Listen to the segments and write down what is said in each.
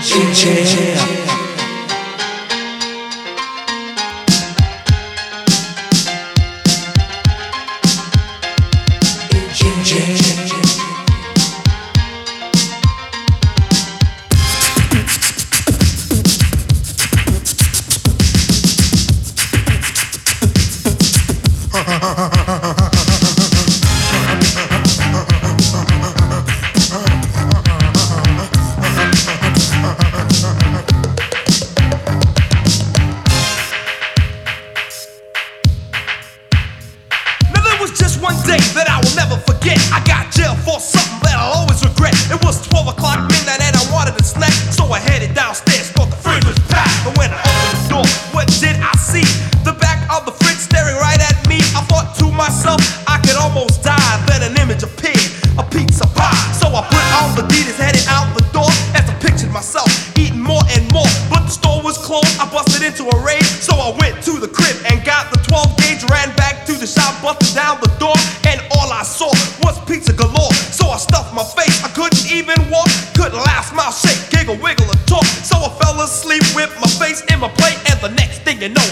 in into a rage, so I went to the crib and got the 12 gauge, ran back to the shop, busted down the door, and all I saw was pizza galore. So I stuffed my face, I couldn't even walk, couldn't laugh, smile, shake, giggle, wiggle, or talk. So I fell asleep with my face in my plate, and the next thing you know,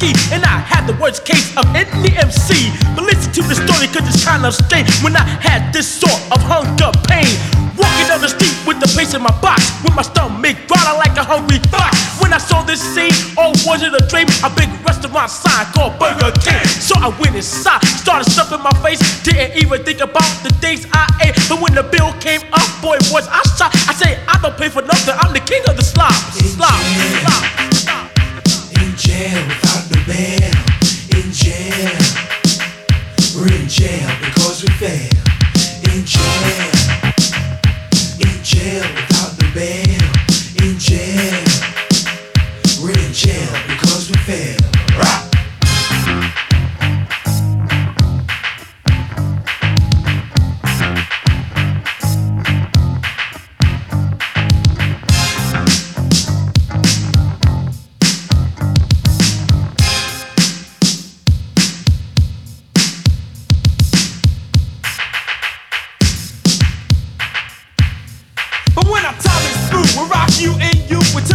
ski. And I had the worst case of any MC. But listen to the story, cause it's kind of strange. When I had this sort of hunger pain. Walking down the street with the pace in my box. With my stomach growling like a hungry fox. When I saw this scene, oh, was it a dream? A big restaurant sign called Burger King. So I went inside, started stuffing my face. Didn't even think about the things I ate. But when the bill came up, boy, was I shocked. I say, I don't pay for nothing. I'm the king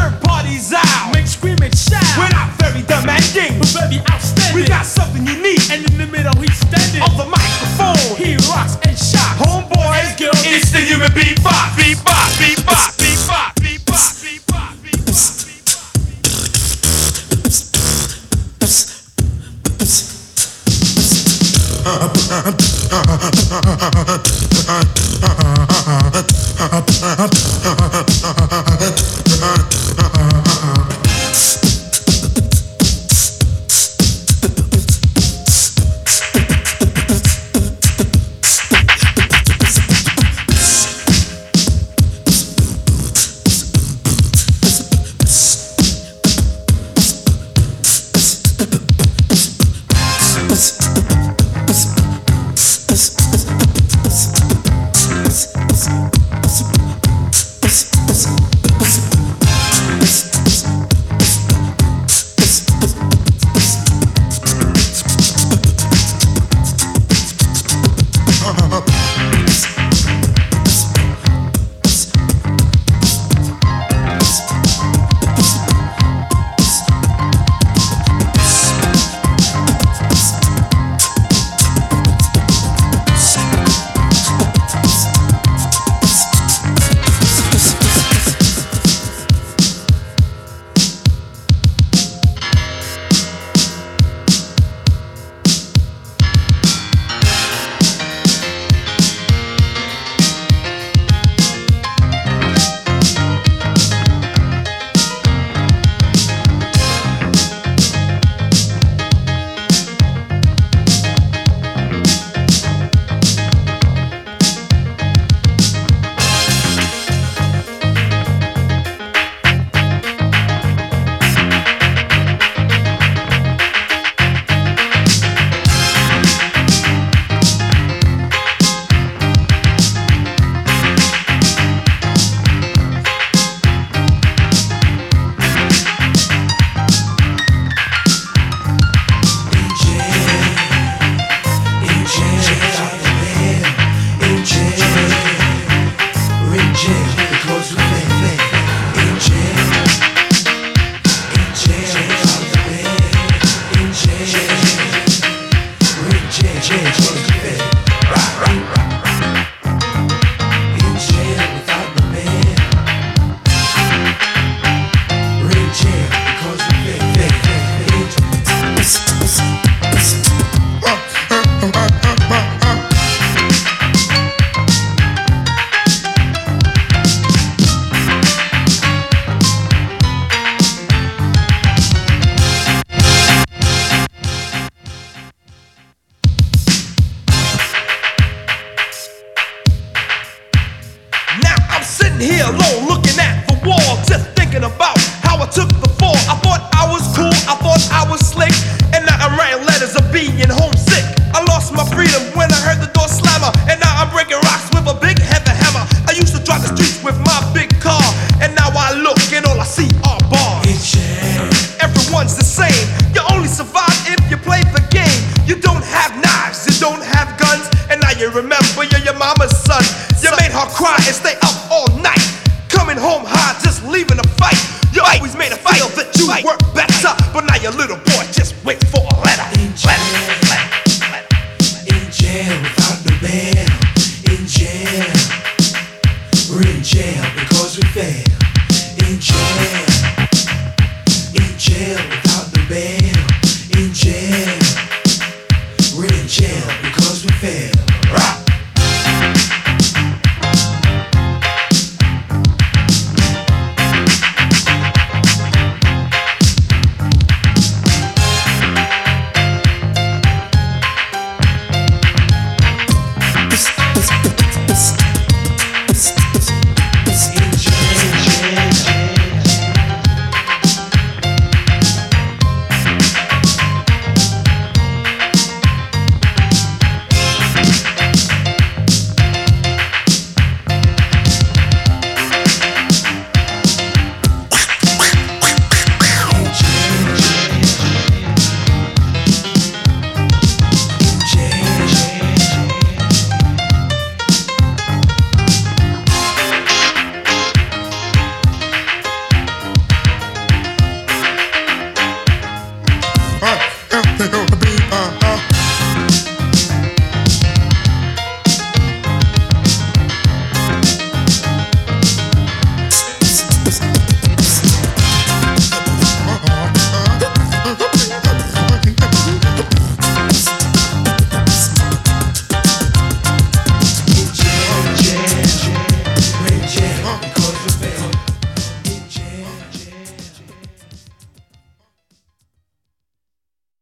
Third parties out. Make scream and shout. We're not very demanding, but very outstanding. We got something unique. And in the middle, he's standing. On the microphone, he rocks and shocks. Homeboys, girls, it's the human beatbox. Beatbox, beatbox, beatbox, beatbox, beatbox, beatbox. Uh-huh. sitting here alone, looking at the wall, just thinking about how I took the fall. I thought I was cool, I thought I was slick, and now I'm writing letters of being homesick. I lost my freedom when I heard the Coming home high, just leaving a fight. You always made a feel that you work better, but now your little boy just waits for a letter. letter.